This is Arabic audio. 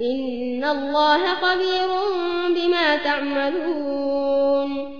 إن الله خبير بما تعملون